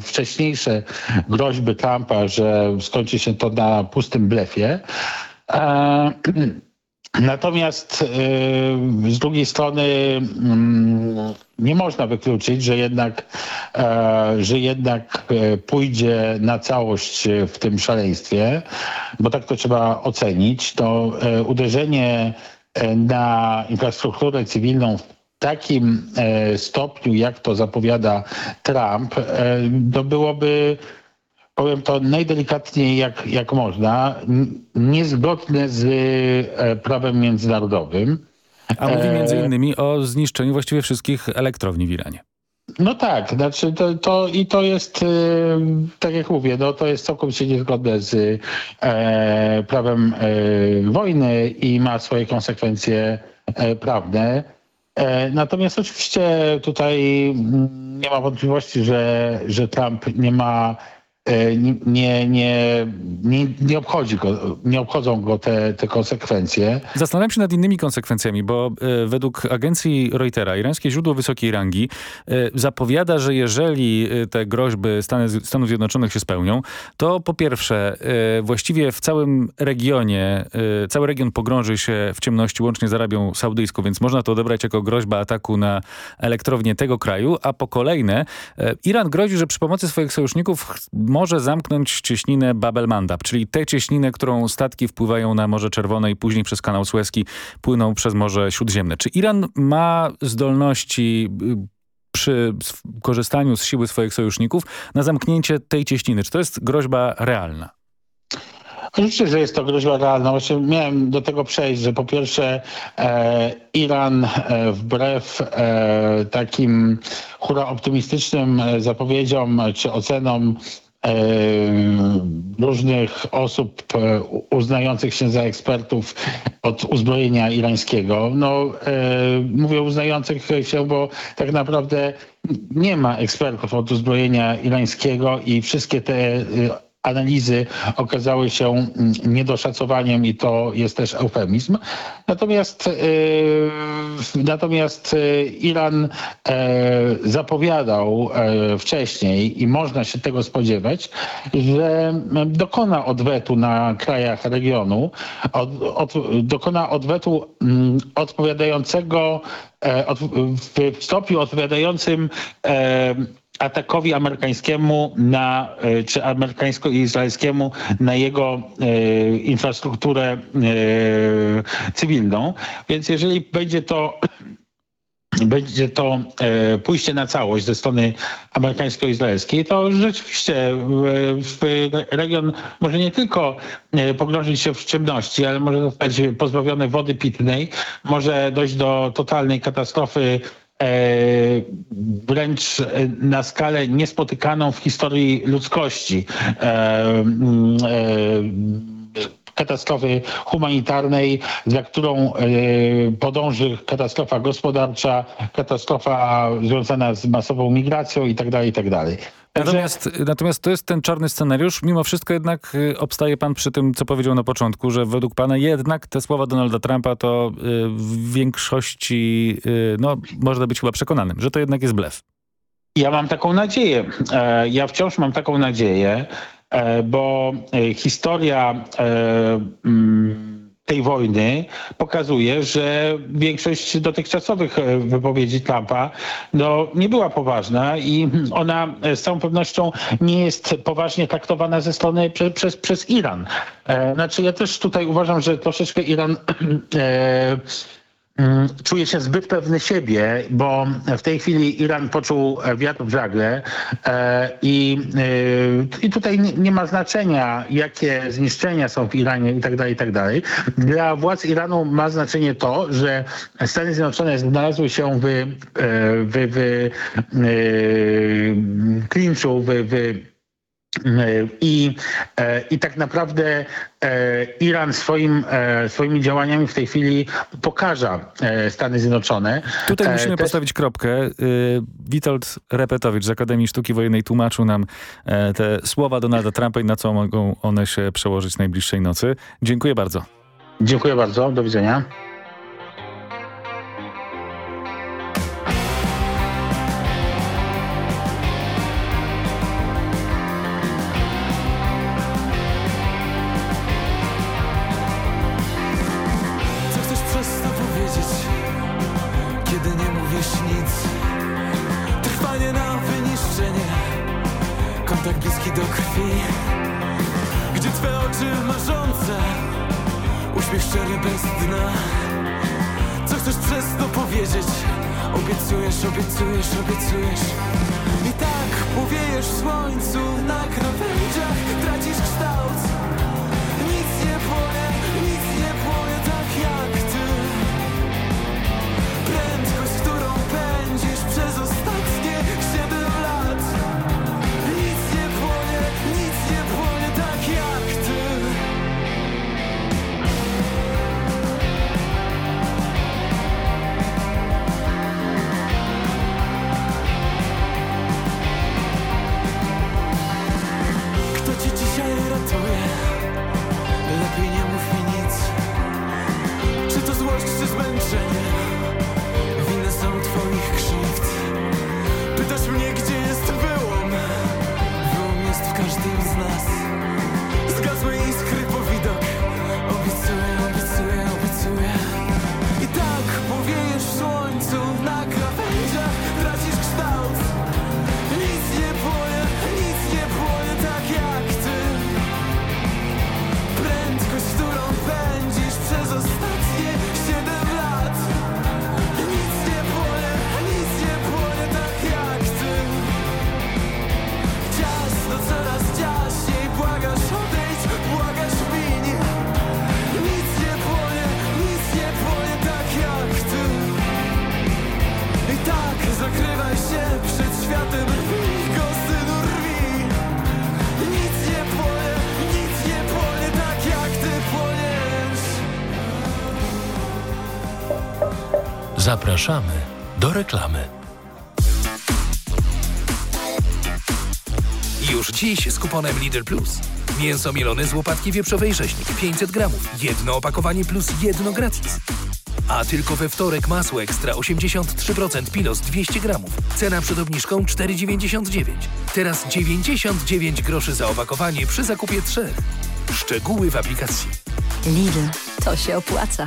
wcześniejsze groźby Trumpa, że skończy się to na pustym blefie. Natomiast y, z drugiej strony mm, nie można wykluczyć, że jednak, e, że jednak e, pójdzie na całość w tym szaleństwie, bo tak to trzeba ocenić. To e, uderzenie na infrastrukturę cywilną w takim stopniu, jak to zapowiada Trump, to byłoby powiem to najdelikatniej jak, jak można, niezgodne z e, prawem międzynarodowym. A mówi E, między innymi o zniszczeniu właściwie wszystkich elektrowni w Iranie. No tak, znaczy to, to i to jest, e, tak jak mówię, no to jest całkowicie niezgodne z e, prawem e, wojny i ma swoje konsekwencje e, prawne. Natomiast oczywiście tutaj mm, nie ma wątpliwości, że, że Trump nie ma, nie, nie, nie, nie, nie, obchodzi go, nie obchodzą go te, te konsekwencje. Zastanawiam się nad innymi konsekwencjami, bo e, według agencji Reutera irańskie źródło wysokiej rangi e, zapowiada, że jeżeli e, te groźby Stany, Stanów Zjednoczonych się spełnią, to po pierwsze e, właściwie w całym regionie, e, cały region pogrąży się w ciemności łącznie z Arabią Saudyjską, więc można to odebrać jako groźbę ataku na elektrownię tego kraju, a po kolejne e, Iran grozi, że przy pomocy swoich sojuszników ch- może zamknąć cieśninę Bab el-Mandab, czyli tę cieśninę, którą statki wpływają na Morze Czerwone i później przez kanał Suezki płyną przez Morze Śródziemne. Czy Iran ma zdolności y, przy korzystaniu z siły swoich sojuszników na zamknięcie tej cieśniny? Czy to jest groźba realna? Oczywiście, że jest to groźba realna. Właśnie miałem do tego przejść, że po pierwsze e, Iran e, wbrew e, takim hura optymistycznym e, zapowiedziom czy ocenom różnych osób e, uznających się za ekspertów od uzbrojenia irańskiego. No, e, mówię uznających się, bo tak naprawdę nie ma ekspertów od uzbrojenia irańskiego i wszystkie te e, analizy okazały się mm, niedoszacowaniem i to jest też eufemizm. Natomiast, e, natomiast e, Iran e, zapowiadał e, wcześniej i można się tego spodziewać, że mm, dokona odwetu na krajach regionu, od, od, dokona odwetu mm, odpowiadającego e, w stopniu odpowiadającym atakowi amerykańskiemu na, e, czy amerykańsko-izraelskiemu na jego e, infrastrukturę e, cywilną. Więc jeżeli będzie to [CLEARS THROAT] będzie to e, pójście na całość ze strony amerykańsko-izraelskiej, to rzeczywiście e, region może nie tylko e, pogrążyć się w ciemności, ale może zostać pozbawiony wody pitnej, może dojść do totalnej katastrofy wręcz e, na skalę niespotykaną w historii ludzkości. E, mm, e, katastrofy humanitarnej, za którą e, podąży katastrofa gospodarcza, katastrofa związana z masową migracją itd. itd. Natomiast, natomiast to jest ten czarny scenariusz. Mimo wszystko jednak y, obstaje pan przy tym, co powiedział na początku, że według pana jednak te słowa Donalda Trumpa to y, w większości, y, no można być chyba przekonanym, że to jednak jest blef. Ja mam taką nadzieję. E, Ja wciąż mam taką nadzieję, e, bo e, historia mm, tej wojny pokazuje, że większość dotychczasowych e, wypowiedzi Trumpa no, nie była poważna i ona e, z całą pewnością nie jest poważnie traktowana ze strony prze, przez, przez Iran. E, Znaczy ja też tutaj uważam, że troszeczkę Iran [CLEARS THROAT] e, czuje się zbyt pewny siebie, bo w tej chwili Iran poczuł wiatr w żagle e, i, e, i tutaj nie- ma znaczenia, jakie zniszczenia są w Iranie i tak dalej, i tak. Dla władz Iranu ma znaczenie to, że Stany Zjednoczone znalazły się w, e, w, w e, klinczu, w, w i, e, I tak naprawdę e, Iran swoim, e, swoimi działaniami w tej chwili pokaża e, Stany Zjednoczone. Tutaj musimy też- postawić kropkę. Y, Witold Repetowicz z Akademii Sztuki Wojennej tłumaczył nam te słowa Donalda Trumpa i na co mogą one się przełożyć najbliższej nocy. Dziękuję bardzo. Dziękuję bardzo. Do widzenia. Zapraszamy do reklamy. Już dziś z kuponem Lidl Plus. Mięso mielone z łopatki wieprzowej rzeźnik 500 gramów. Jedno opakowanie plus jedno gratis. A tylko we wtorek masło ekstra 83% pilos 200 gramów. Cena przed obniżką 4,99. Teraz 99 groszy za opakowanie przy zakupie trzech. Szczegóły w aplikacji. Lidl, to się opłaca.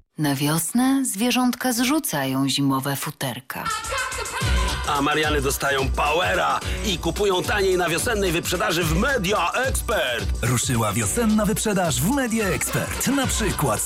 Na wiosnę zwierzątka zrzucają zimowe futerka. A Mariany dostają powera i kupują taniej na wiosennej wyprzedaży w Media Expert. Ruszyła wiosenna wyprzedaż w Media Expert. Na przykład